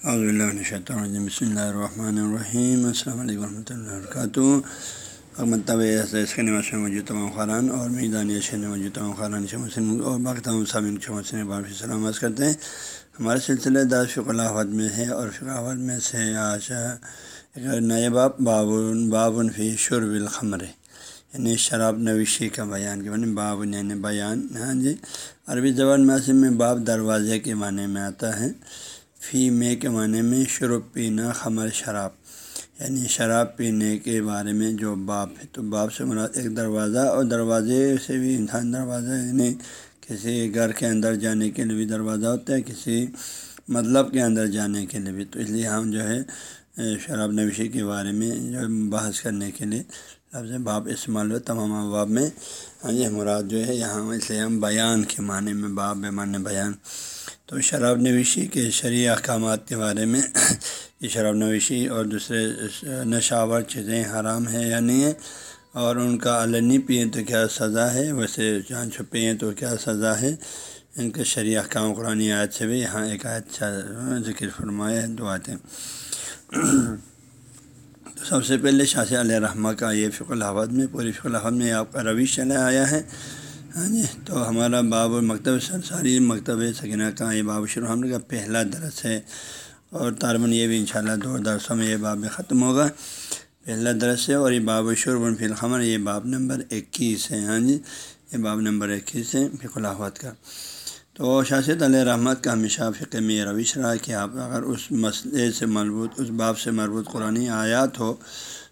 الرحیم بسم اللہ الرحمن الرحیم السلام علیکم ورحمۃ اللہ وبرکاتہ مطلب موجود تمام خران اور میدان موجود تمام خران اور باقی تمام سامعین بار سلامت کرتے ہیں ہمارے سلسلے دار فقلاوت میں ہے اور فقاوت میں سے آج نئے باب بابن بابن فی شرب الخمر یعنی شراب نویشی کا بیان کے معنی باب یعنی بیان ہاں جی عربی زبان میں میں باب دروازے کے معنی میں آتا ہے فی میں کے معنی میں شروع پینا خمر شراب یعنی شراب پینے کے بارے میں جو باپ ہے، تو باپ سے مراد ایک دروازہ، اور دروازے سے بھی انسان دروازہ یعنی کسی گھر کے اندر جانے کے لیے بھی دروازہ ہوتا ہے، کسی مطلب کے اندر جانے کے لیے بھی۔ تو اس لیے ہم جو ہے، شراب نوشی کے بارے میں جو بحث کرنے کے لیے لفظ باپ استعمال ہو تمام باب میں ہاں یہ مراد جو ہے یہاں اس ہم بیان کے معنی میں باپ بے معنی بیان۔ تو شراب نویشی کے شرعی احکامات کے بارے میں، یہ شراب نویشی اور دوسرے نشاور چیزیں حرام ہیں یا نہیں ہیں، اور ان کا علنی پئیں تو کیا سزا ہے؟ ویسے جہاں چھپیں تو کیا سزا ہے؟ ان کے شرعی احکام قرآن آیت سے بھی یہاں ایک اچھا ذکر فرمایا ہے، دو آتے تو سب سے پہلے شاہ علیہ رحمٰ کا یہ فق الحمد میں، پوری فق الحمد میں آپ کا رویش چلا آیا ہے۔ ہاں جی تو ہمارا باب مکتب سنساری مکتب سکینہ کا یہ باب شروع ہم کا پہلا درس ہے۔ اور طالباً یہ بھی انشاءاللہ دو درسوں میں یہ باب ختم ہوگا۔ پہلا درس ہے اور یہ باب شروع فی الخمر، یہ باب نمبر اکیس ہے۔ ہاں جی یہ باب نمبر اکیس ہے فق الحمد کا۔ تو شاشد علیہ رحمت کا ہمیشہ فقہ میں رویش رہا کہ آپ اگر اس مسئلے سے مربوط، اس باب سے مربوط قرآن آیات ہو،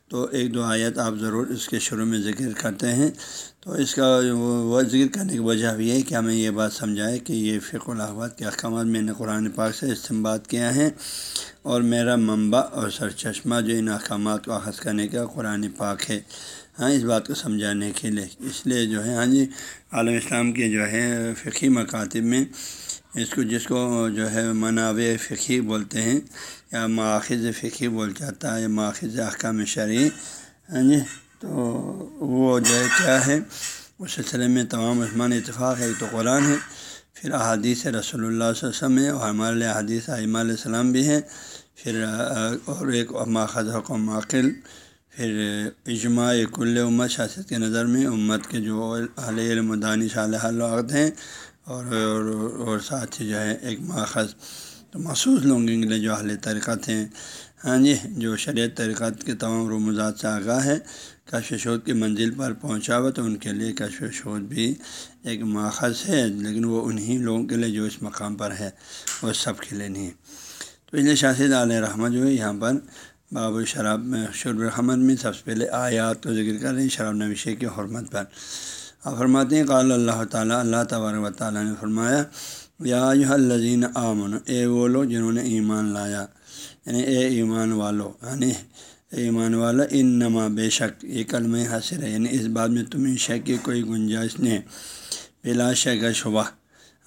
تو ایک دو آیت آپ ضرور اس کے شروع میں ذکر کرتے ہیں۔ تو اس کا وہ ذکر کرنے کی وجہ بھی ہے کہ ہمیں یہ بات سمجھائے کہ یہ فقہ الاحباد کے احکامات میں نے قرآن پاک سے استعمال کیا ہے اور میرا منبع اور سر چشمہ جو ان احکامات کو اخذ کرنے کا قرآن پاک ہے ہاں اس بات کو سمجھانے کے لیے۔ اس لیے جو ہے ہاں جی عالم اسلام کے جو ہے فقی مکاتب میں اس کو، جس کو جو ہے مناوع فقی بولتے ہیں، یا ماخذ فقی بول جاتا ہے، یا ماخذ احکام شرعی ہاں جی تو وہ جو ہے کیا ہے، اس سلسلے میں تمام عثمان اتفاق ہے، ایک تو قرآن ہے، پھر احادیث رسول اللہ صلی اللہ علیہ وسلم ہے اور ہمارے لیے حدیث علیہ السلام بھی ہے پھر اور ایک ماخذ حکم عقل پھر اجماع کل امت شاست کے نظر میں امت کے جو علیہ المدانی صالح العقد ہیں، اور اور ساتھ ہی جو ہے ایک ماخذ تو مخصوص لوگوں کے لیے جو اہل ترکت ہیں۔ ہاں جی جو شریعت ترکت کے تمام رموزات سے آگاہ ہے کشف شود کی منزل پر پہنچا ہوا تو ان کے لیے کشف شود بھی ایک ماخذ ہے، لیکن وہ انہی لوگوں کے لیے جو اس مقام پر ہے، وہ سب کے لیے نہیں۔ تو اس لیے شاست علیہ رحمت جو ہے، یہاں پر باب شراب میں شرب الحمد میں سب سے پہلے آیات کو ذکر کر رہے ہیں، شراب نوشے کی حرمت پر۔ آپ فرماتے ہیں، قال اللہ تعالیٰ، اللہ تبارک و تعالیٰ نے فرمایا، یا الزین آمن اے وہ لوگ جنہوں نے ایمان لایا یعنی اے ایمان والو یعنی ایمان والا ان نما بے شک یہ کلم حاصل ہے۔ یعنی اس بات میں تمہیں شک کی کوئی گنجائش نہیں۔ بلا شک شبہ۔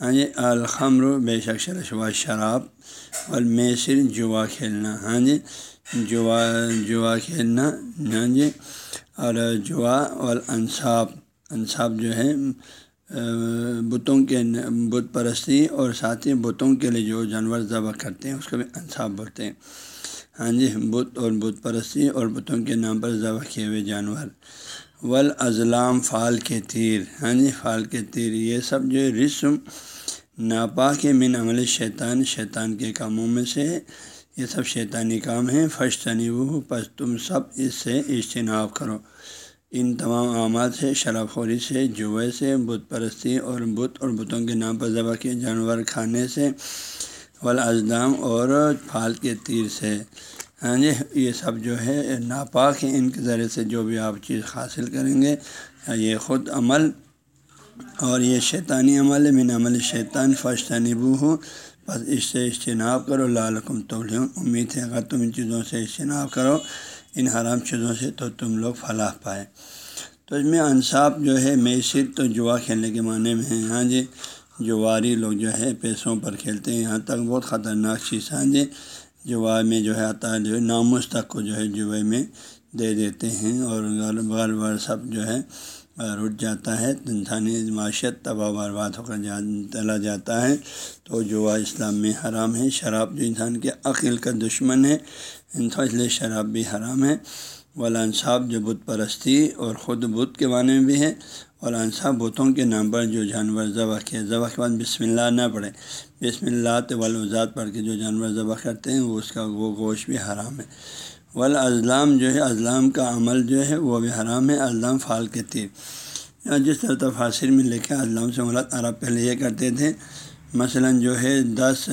ہاں جی الخمر بے شک شر شبہ شراب۔ اور میسر جوا کھیلنا۔ ہاں جی جوا جوا کھیلنا۔ ہاں جی اور جوا اور انصاف جو ہے بتوں کے بت پرستی اور ساتھ ہی بتوں کے لیے جو جانور ذبح کرتے ہیں، اس کو بھی انصاف بولتے ہیں۔ ہاں جی بت اور بت پرستی اور بتوں کے نام پر ذبح کیے ہوئے جانور۔ ول ازلام فال کے تیر۔ ہاں جی فال کے تیر۔ یہ سب جو رسم ناپاک من عمل شیطان شیطان کے کاموں میں سے۔ یہ سب شیطانی کام ہیں۔ فش تنی وہ پس تم سب اس سے اجتناب کرو۔ ان تمام اعمال سے شراب خوری سے، جوئے سے، بت پرستی اور بت اور بتوں کے نام پر ذبح کے جانور کھانے سے۔ ولاضدام اور پھال کے تیر سے۔ ہاں جی یہ سب جو ہے ناپاک ہیں، ان کے ذریعے سے جو بھی آپ چیز حاصل کریں گے، یہ خود عمل۔ اور یہ شیطانی عمل ہے، من عمل شیطان فش تنبو ہو بس اس سے اجتناب کرو لالکم تو امید ہے اگر تم ان چیزوں سے اجتناب کرو، ان حرام چیزوں سے تو تم لوگ فلاح پائے۔ تو اس میں انصاف جو ہے، میسر تو جوا کھیلنے کے معنی میں ہیں ہاں جی جواری لوگ جو ہے پیسوں پر کھیلتے ہیں۔ یہاں تک بہت خطرناک چیز ہاں جی، جوا میں جو ہے آتا ہے جو ہے ناموس تک کو جو ہے جوئے میں دے دیتے ہیں اور غال بار سب جو ہے اٹھ جاتا ہے۔ انسانی معاشیت تباہ برباد ہو کر چلا جاتا ہے۔ تو جوا اسلام میں حرام ہے۔ شراب جو انسان کے عقل کا دشمن ہے انسان اس لیے شراب بھی حرام ہے۔ والا انصاف جو بت پرستی اور خود بت کے معنی میں بھی ہے۔ اور انصاف بتوں کے نام پر جو جانور ذبح کیا ذبح کے بعد بسم اللہ نہ پڑھے بسم اللہ والوزاد پڑھ کے جو جانور ذبح کرتے ہیں، وہ اس کا وہ گوشت بھی حرام ہے۔ ولاضلام جو ہے اضلام کا عمل جو ہے، وہ بھی حرام ہے۔ اضلام فال کے تیر جس طرح تفاصر میں لکھا اضلام سے ملت عرب پہلے یہ کرتے تھے، مثلا جو ہے، دس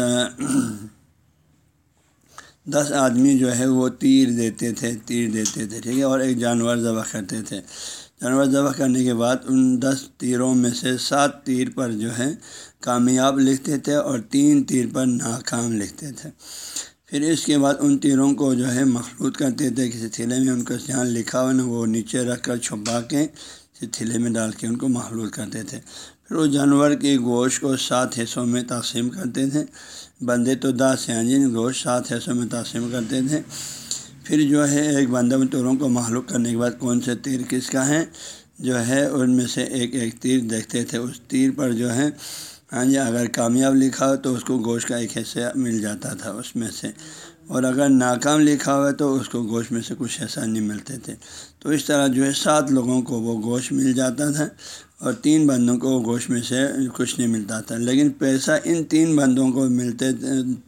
دس آدمی جو ہے، وہ تیر دیتے تھے، تیر دیتے تھے، ٹھیک ہے، اور ایک جانور ذبح کرتے تھے۔ جانور ذبح کرنے کے بعد ان دس تیروں میں سے سات تیر پر جو ہے کامیاب لکھتے تھے اور تین تیر پر ناکام لکھتے تھے۔ پھر اس کے بعد ان تیروں کو جو ہے مخلوط کرتے تھے، کسی تھیلے میں ان کو جہاں لکھا ہوا نا وہ نیچے رکھ کر چھپا کے کسی تھیلے میں ڈال کے ان کو مخلوط کرتے تھے۔ پھر اس جانور کے گوشت کو سات حصوں میں تقسیم کرتے تھے۔ بندے تو دس ہیں، جن گوشت سات حصوں میں تقسیم کرتے تھے۔ پھر جو ہے ایک بندہ توروں کو معلوم کرنے کے بعد کون سے تیر کس کا ہے جو ہے ان میں سے ایک ایک تیر دیکھتے تھے۔ اس تیر پر جو ہے ہاں جی اگر کامیاب لکھا ہو تو اس کو گوشت کا ایک حصہ مل جاتا تھا اس میں سے۔ اور اگر ناکام لکھا ہوا تو اس کو گوشت میں سے کچھ حصہ نہیں ملتے تھے۔ تو اس طرح جو ہے سات لوگوں کو وہ گوشت مل جاتا تھا اور تین بندوں کو گوشت میں سے کچھ نہیں ملتا تھا۔ لیکن پیسہ ان تین بندوں کو ملتے،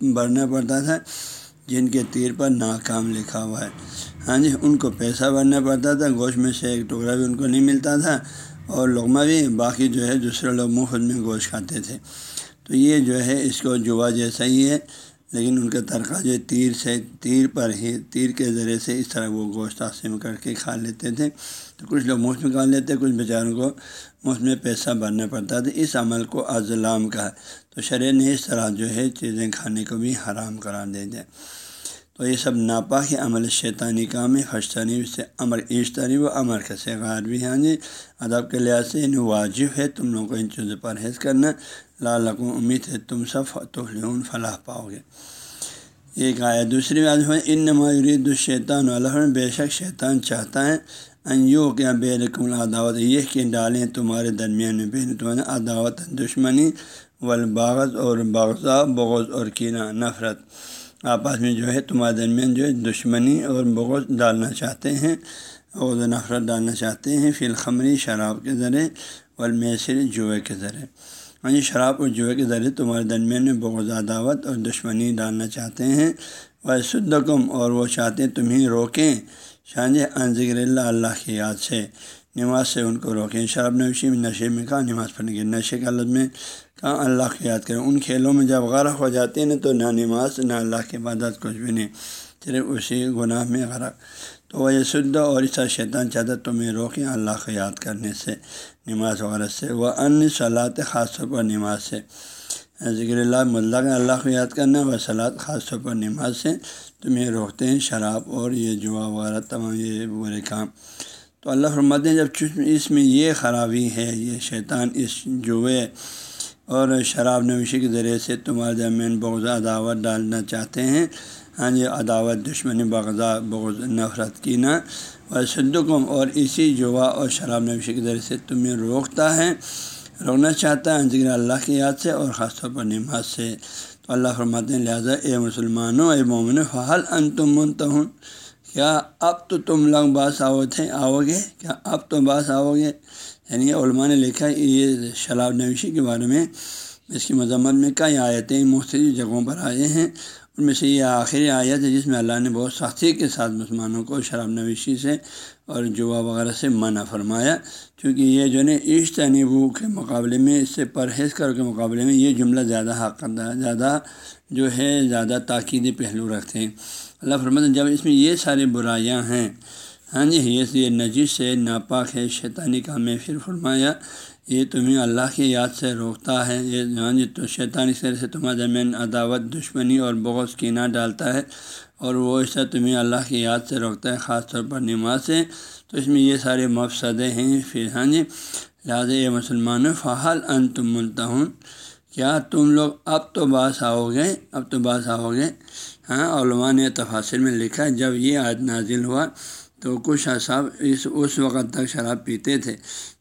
بھرنا پڑتا تھا۔ جن کے تیر پر ناکام لکھا ہوا ہے۔ ہاں جی ان کو پیسہ بھرنا پڑتا تھا، گوشت میں سے ایک ٹکڑا بھی ان کو نہیں ملتا تھا، اور لغمہ بھی باقی جو ہے دوسرے لوگ مفت میں گوشت کھاتے تھے۔ تو یہ جو ہے اس کو جوا جیسا ہی ہے۔ لیکن ان کا ترقہ جو تیر سے تیر پر ہی تیر کے ذریعے سے اس طرح وہ گوشت تقسیم کر کے کھا لیتے تھے۔ تو کچھ لوگ مفت میں کھا لیتے، کچھ بیچاروں کو مفت میں پیسہ بھرنا پڑتا تھا۔ اس عمل کو ازلام کا تو شرح نے اس طرح جو ہے چیزیں کھانے کو بھی حرام قرار دے دیا۔ تو یہ سب ناپاک عمل شیطانی کام ہے، خشتانی سے امر عشتری و امر کا سیغار بھی ہاں جی۔ ادب کے لحاظ سے انہیں واجب ہے، تم لوگوں کو ان چیزوں پر پرہیز کرنا۔ لالکوں امید ہے تم سب تو فلاح پاؤ گے۔ ایک آیا دوسری بات ہے ان نمایورید الشیطان اللہ بے شک شیطان چاہتا ہے انو کیا بے رقم عداوت یہ کہ ڈالیں تمہارے درمیان میں بے تمہارے عداوت، دشمنی والباغت اور بغضا بغض اور کینہ، نفرت۔ آپس میں جو ہے تمہارے درمیان جو ہے دشمنی اور بغض ڈالنا چاہتے ہیں اور نفرت ڈالنا چاہتے ہیں فی الخمری شراب کے ذریعے اور میسر جوئے کے ذریعے ہاں جی شراب اور جوئے کے ذریعے تمہارے درمیان میں بغض دعوت اور دشمنی ڈالنا چاہتے ہیں۔ وہ سدم اور وہ چاہتے ہیں تمہیں روکیں۔ شاہ جی ذکر اللہ اللہ کی یاد سے۔ نماز سے ان کو روکیں۔ شراب نوشی میں نشے میں کہا، نماز پڑھنے کے نشے کا لفظ میں کہاں اللہ کی یاد کریں۔ ان کھیلوں میں جب غرق ہو جاتے ہیں نا تو نہ نماز، نہ اللہ کی عبادت، کچھ بھی نہیں۔ صرف اسی گناہ میں غرق۔ تو وہ یہ سد اور اس طرح شیطان چاہتا تمہیں روکیں اللہ کو یاد کرنے سے، نماز وغیرہ سے۔ وہ ان صلاحت خاص طور پر نماز سے۔ ذکر اللہ ملا کا اللہ کو یاد کرنا و صلاحت خاص طور پر نماز سے تمہیں روکتے ہیں، شراب اور یہ جوا وغیرہ، تمام یہ برے کام۔ تو اللہ فرماتے ہیں، جب اس میں یہ خرابی ہے، یہ شیطان اس جوئے اور شراب نوشی کے ذریعے سے تمہارے درمیان بغض عداوت ڈالنا چاہتے ہیں۔ ہاں جی عداوت، دشمنی، بغضا، بغض، نفرت کی نہ اور صدقم اور اسی جوا اور شراب نوشی کے ذریعے سے تمہیں روکتا ہے۔ روکنا چاہتا ہے ذکر اللہ کی یاد سے اور خاص طور پر نماز سے۔ تو اللہ فرماتے ہیں، لہٰذا اے مسلمانوں، اے مومن فحل ان تم منتہن کیا اب تو تم لوگ باس آؤ تھے آؤ گے کیا اب تو باس آؤ گے یعنی علماء نے لکھا یہ شراب نوشی کے بارے میں، اس کی مذمت میں کئی آیتیں مختلف جگہوں پر آئے ہیں۔ ان میں سے یہ آخری آیت ہے جس میں اللہ نے بہت سختی کے ساتھ مسلمانوں کو شراب نوشی سے اور جوا وغیرہ سے منع فرمایا۔ کیونکہ یہ جو ہے اجتنبو کے مقابلے میں، اس سے پرہیز کر کے مقابلے میں یہ جملہ زیادہ حق، زیادہ جو ہے، زیادہ تاکیدی پہلو رکھتے ہیں۔ اللہ فرماتے جب اس میں یہ ساری برائیاں ہیں ہاں جی یہ نجیس سے ناپاک ہے، شیطانی کا میں پھر فرمایا، یہ تمہیں اللہ کی یاد سے روکتا ہے۔ یہ ہاں جی تو شیطانی سر سے تمہارے درمیان عداوت، دشمنی اور بغض کینہ ڈالتا ہے۔ اور وہ اس طرح تمہیں اللہ کی یاد سے روکتا ہے، خاص طور پر نماز سے۔ تو اس میں یہ سارے مفصدے ہیں۔ پھر ہاں جی لہٰذا یہ مسلمان فحل ان تم ملتا کیا تم لوگ اب تو باس آؤ گے؟ اب تو باس آؤ گے۔ ہاں علماء نے تفاصر میں لکھا جب یہ عاد نازل ہوا تو کچھ صاحب اس اس وقت تک شراب پیتے تھے۔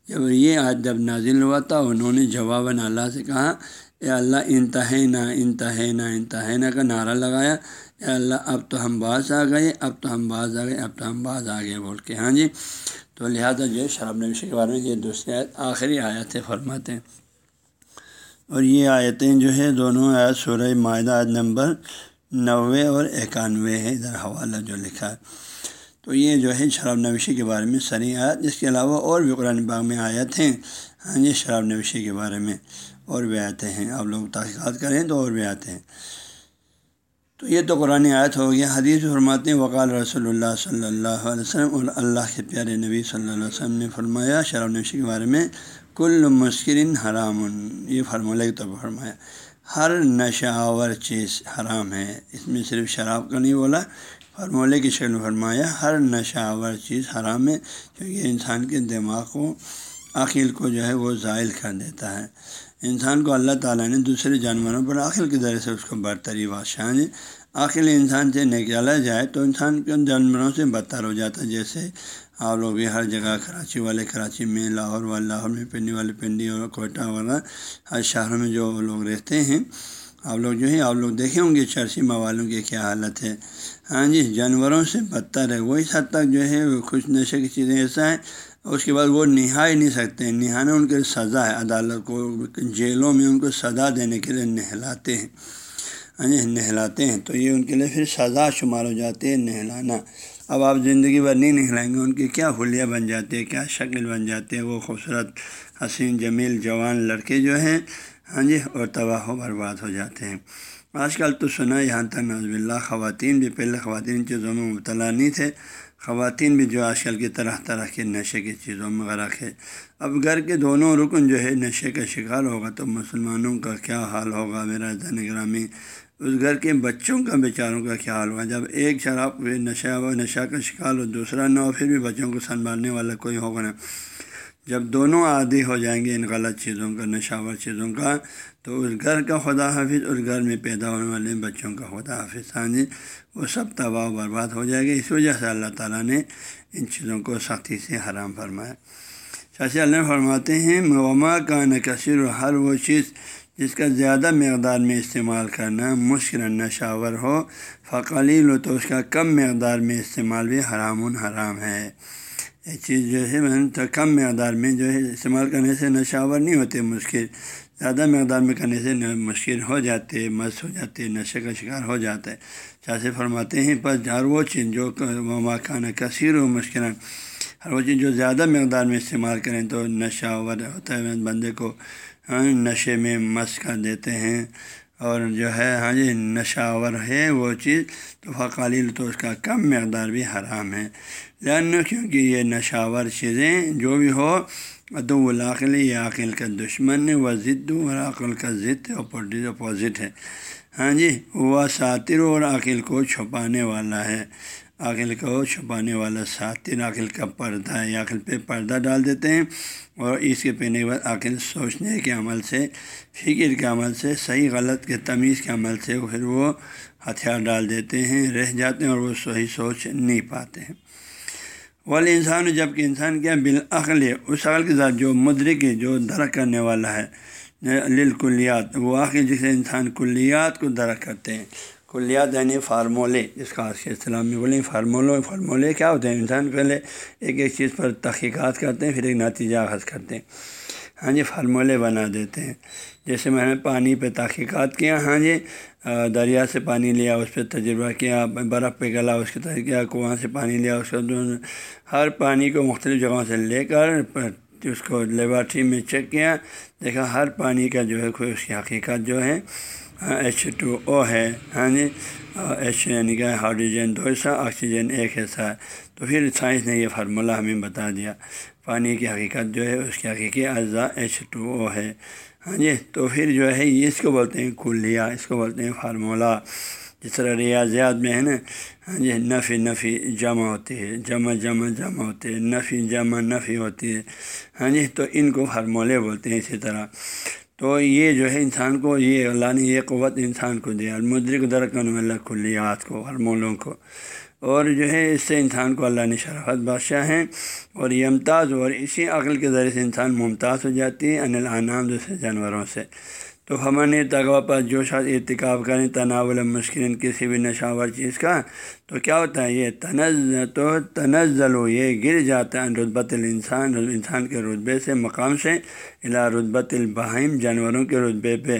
جب یہ آج جب نازل ہوا تھا، انہوں نے جواب اللہ سے کہا، اے اللہ انتہے نہ انتہے نہ نہ کا نعرہ لگایا۔ اے اللہ، اب تو ہم باز آ گئے، اب تو ہم باز آ گئے، اب تو ہم باز آ گئے بول کے۔ ہاں جی؟ تو لہٰذا جو ہے، شراب نوشی کے بارے میں یہ دوسری آیت، آخری آیتیں فرماتے ہیں۔ اور یہ آیتیں جو ہے دونوں آیت سورہ معاہدہ آیت نمبر نوے اور اکانوے ہے ادھر حوالہ جو لکھا ہے۔ تو یہ جو ہے شراب نوشی کے بارے میں سری آیت اس کے علاوہ اور بھی قرآن باغ میں آیت ہیں۔ ہاں جی شراب نوشی کے بارے میں اور بھی آتے ہیں۔ آپ لوگ تحقیقات کریں تو اور بھی آتے ہیں۔ تو یہ تو قرآن آیت ہو گیا۔ حدیث فرماتے ہیں، وقال رسول اللہ صلی اللہ علیہ وسلم، اور اللہ کے پیارے نبی صلی اللہ علیہ وسلم نے فرمایا، شراب نوشی کے بارے میں، کل مسکرین حرام، یہ فرمولہ کے طور پر فرمایا، ہر نشہ آور چیز حرام ہے۔ اس میں صرف شراب کا نہیں بولا فرمولے کی شکل فرمایا، ہر نشہ آور چیز حرام ہے، کیونکہ انسان کے دماغ کو، عقل کو جو ہے وہ زائل کر دیتا ہے۔ انسان کو اللہ تعالیٰ نے دوسرے جانوروں پر عقل کے ذریعے سے اس کو برتری بادشاہ نے، عقل انسان سے نکالا جائے تو انسان کے جانوروں سے بدتر ہو جاتا ہے۔ جیسے آپ لوگ بھی ہر جگہ، کراچی والے کراچی میں، لاہور والے لاہور میں، پنڈی والے پنڈی اور کوئٹہ وغیرہ ہر شہروں میں جو لوگ رہتے ہیں آپ لوگ جو ہے آپ لوگ دیکھیں ہوں گے، چرسی موالوں کی کیا حالت ہے۔ ہاں جی جانوروں سے بدتر ہے۔ وہ اس حد تک جو ہے خوش نشے کی چیزیں ایسا ہے اس کے بعد وہ نہا ہی نہیں سکتے۔ نہانا ان کے سزا ہے۔ عدالت کو، جیلوں میں ان کو سزا دینے کے لیے نہلاتے ہیں۔ ہاں جی نہلاتے ہیں۔ تو یہ ان کے لیے پھر سزا شمار ہو جاتی ہے، نہلانا۔ اب آپ زندگی بھر نہیں نکلائیں گے، ان کی کیا حلیہ بن جاتی ہے کیا شکل بن جاتے ہیں؟ وہ خوبصورت حسین، جمیل، جوان لڑکے جو ہیں ہاں جی اور تباہ و برباد ہو جاتے ہیں۔ آج کل تو سنا یہاں تک نظب اللہ خواتین بھی، پہلے خواتین چیزوں میں مبتلا نہیں تھے، خواتین بھی جو آج کل کی طرح طرح کے نشے کی چیزوں میں غرق ہے اب گھر کے دونوں رکن جو ہے، نشے کا شکار ہوگا تو مسلمانوں کا کیا حال ہوگا؟ میرا زن گرامی، اس گھر کے بچوں کا، بیچاروں کا کیا حال ہوگا؟ جب ایک شراب نشہ و نشہ کا شکار ہو، دوسرا نہ ہو، پھر بھی بچوں کو سنبھالنے والا کوئی ہوگا نا۔ جب دونوں عادی ہو جائیں گے ان غلط چیزوں کا، نشاور چیزوں کا، تو اس گھر کا خدا حافظ اس گھر میں پیدا ہونے والے بچوں کا خدا حافظ۔ ہاں جی وہ سب تباہ و برباد ہو جائے گا اس وجہ سے اللہ تعالیٰ نے ان چیزوں کو سختی سے حرام فرمایا۔ شاہ اللہ فرماتے ہیں موما کا نکثر ہر وہ چیز جس کا زیادہ مقدار میں استعمال کرنا مشکل، نشاور ہو، فقلیل ہو تو اس کا کم مقدار میں استعمال بھی حرام حرام ہے۔ یہ چیز جو ہے تو کم مقدار میں جو ہے استعمال کرنے سے نشاور نہیں ہوتے مشکل۔ زیادہ مقدار میں کرنے سے مشکل ہو جاتے مست ہو جاتے نشے کا شکار ہو جاتا ہے۔ چاہے فرماتے ہیں پر ہر وہ چیز جو ماکانہ کثیر و مشکل ہر وہ چیز جو زیادہ مقدار میں استعمال کریں تو نشہ ور ہوتا ہے۔ بندے کو ہاں، نشے میں مس کر دیتے ہیں۔ اور جو ہے ہاں جی نشاور ہے وہ چیز، تو فقالیل تو اس کا کم مقدار بھی حرام ہے۔ جان کیونکہ یہ نشاور چیزیں جو بھی ہو ادو العقل یہ عقل کا دشمن و ضد اور عقل کا ضد اپوزٹ ہے۔ ہاں جی وہ ساتر اور عقل کو چھپانے والا ہے۔ عقل کو چھپانے والا ساتر عقل کا پردہ ہے عقل پہ پردہ ڈال دیتے ہیں اور اس کے پینے کے بعد عقل سوچنے کے عمل سے، فکر کے عمل سے، صحیح غلط کے تمیز کے عمل سے پھر وہ ہتھیار ڈال دیتے ہیں، رہ جاتے ہیں اور وہ صحیح سوچ نہیں پاتے ہیں۔ والے انسان جبکہ انسان کیا بالعقل ہے اس عقل کے ساتھ جو مدرک ہے، جو درک کرنے والا ہے، للکلیات، وہ عقل جسے انسان کلیات کو درک کرتے ہیں۔ کلیات یعنی فارمولے، جس کا آج کے اسلام میں بولیں، فارمولوں، فارمولے کیا ہوتے ہیں؟ انسان پہلے ایک ایک چیز پر تحقیقات کرتے ہیں، پھر ایک نتیجہ اخذ کرتے ہیں۔ ہاں جی فارمولے بنا دیتے ہیں۔ جیسے میں نے پانی پہ تحقیقات کیا ہاں جی دریا سے پانی لیا، اس پہ تجربہ کیا، برف پہ گلا، اس کے طرح کیا، کنواں سے پانی لیا، اس کو ہر پانی کو مختلف جگہوں سے لے کر اس کو لیبارٹری میں چیک کیا، دیکھا ہر پانی کا جو ہے، کوئی اس کی حقیقت جو ہے ایچ ٹو او ہے ہاں جی ایچ یعنی کہ ہائیڈروجن دو حصہ آکسیجن ایک حصہ ہے۔ تو پھر سائنس نے یہ فارمولہ ہمیں بتا دیا۔ پانی کی حقیقت جو ہے، اس کی حقیقی اعضاء ایچ ٹو او ہے۔ ہاں جی تو پھر جو ہے، یہ اس کو بولتے ہیں کلیہ اس کو بولتے ہیں فارمولہ جس طرح ریاضیات میں ہے نا ہاں جی نفی نفی جمع ہوتی ہے۔ جمع جمع جمع ہوتے ہیں نفی، جمع، نفی ہوتی ہے۔ ہاں جی تو ان کو فارمولے بولتے ہیں اسی طرح۔ تو یہ جو ہے انسان کو، یہ اللہ نے یہ قوت انسان کو دیا، المدرک درکن اللہ کلیات کو ہرمولوں کو۔ اور جو ہے اس سے انسان کو اللہ نے شرافت، بادشاہ ہیں اور یہ ممتاز، اور اسی عقل کے ذریعے سے انسان ممتاز ہو جاتی ہے انل انعام دوسرے جانوروں سے۔ تو ہمارے تغوا پر جو شاید ارتکاب کریں، تناول مشکل کسی بھی نشاور چیز کا، تو کیا ہوتا ہے؟ یہ تنز تو تنزل و یہ گر جاتا ہے رتبت الانسان، انسان کے رتبے سے مقام سے الا رتبت البہم جانوروں کے رتبے پہ۔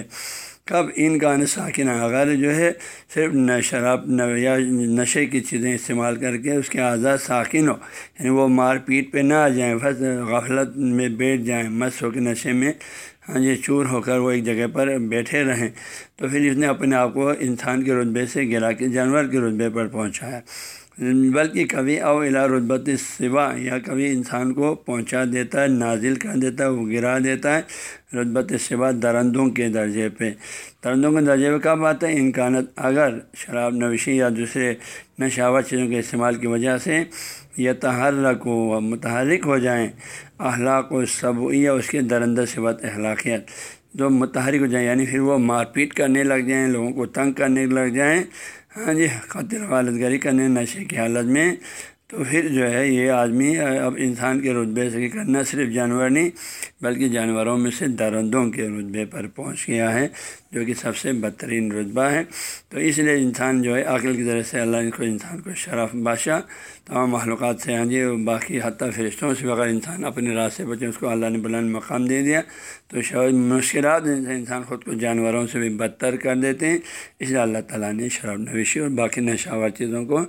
کب ان کا ساکن اگر جو ہے، صرف شراب یا نشے کی چیزیں استعمال کر کے اس کے آزاد ساکن ہو۔ یعنی وہ مار پیٹ پہ نہ آ جائیں، بس غفلت میں بیٹھ جائیں، مس ہو کے نشے میں ہاں جی چور ہو کر وہ ایک جگہ پر بیٹھے رہیں تو پھر اس نے اپنے آپ کو انسان کے رتبے سے گرا کے، جانور کے رتبے پر پہنچایا۔ بلکہ کبھی او الا رتبت سوا، یا کبھی انسان کو پہنچا دیتا ہے، نازل کر دیتا ہے، وہ گرا دیتا ہے رتبت سوا درندوں کے درجے پہ۔ درندوں کے درجے پہ کب آتا ہے؟ امکانت اگر شراب نوشی یا دوسرے نشاور چیزوں کے استعمال کی وجہ سے یہ تحرک و متحرک ہو جائیں، اخلاق و سب یا اس کے درندہ صبت اخلاقیت جو متحرک ہو جائیں یعنی پھر وہ مار پیٹ کرنے لگ جائیں، لوگوں کو تنگ کرنے لگ جائیں ہاں جی قاتل غالت گری کرنے، نشے کی حالت میں۔ تو پھر جو ہے، یہ آدمی اب انسان کے رتبے سے کرنا صرف جانور نہیں، بلکہ جانوروں میں سے درندوں کے رتبے پر پہنچ گیا ہے۔ جو کہ سب سے بدترین رتبہ ہے۔ تو اس لیے انسان جو ہے عقل کی ذریعے سے اللہ کو، انسان کو شرف، بادشاہ تمام معلومات سے ہاں جی باقی حتیٰ فرشتوں سے اگر انسان اپنے راستے بچے اس کو اللہ نے بلند مقام دے دیا۔ تو شاید مشکلات انسان خود کو جانوروں سے بھی بدتر کر دیتے ہیں۔ اس لیے اللہ تعالیٰ نے شراب نویشی اور باقی نشاور چیزوں کو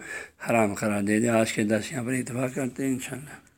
حرام قرار دے دیا۔ آج کے دس یہاں پر اتفاق کرتے ہیں، انشاءاللہ۔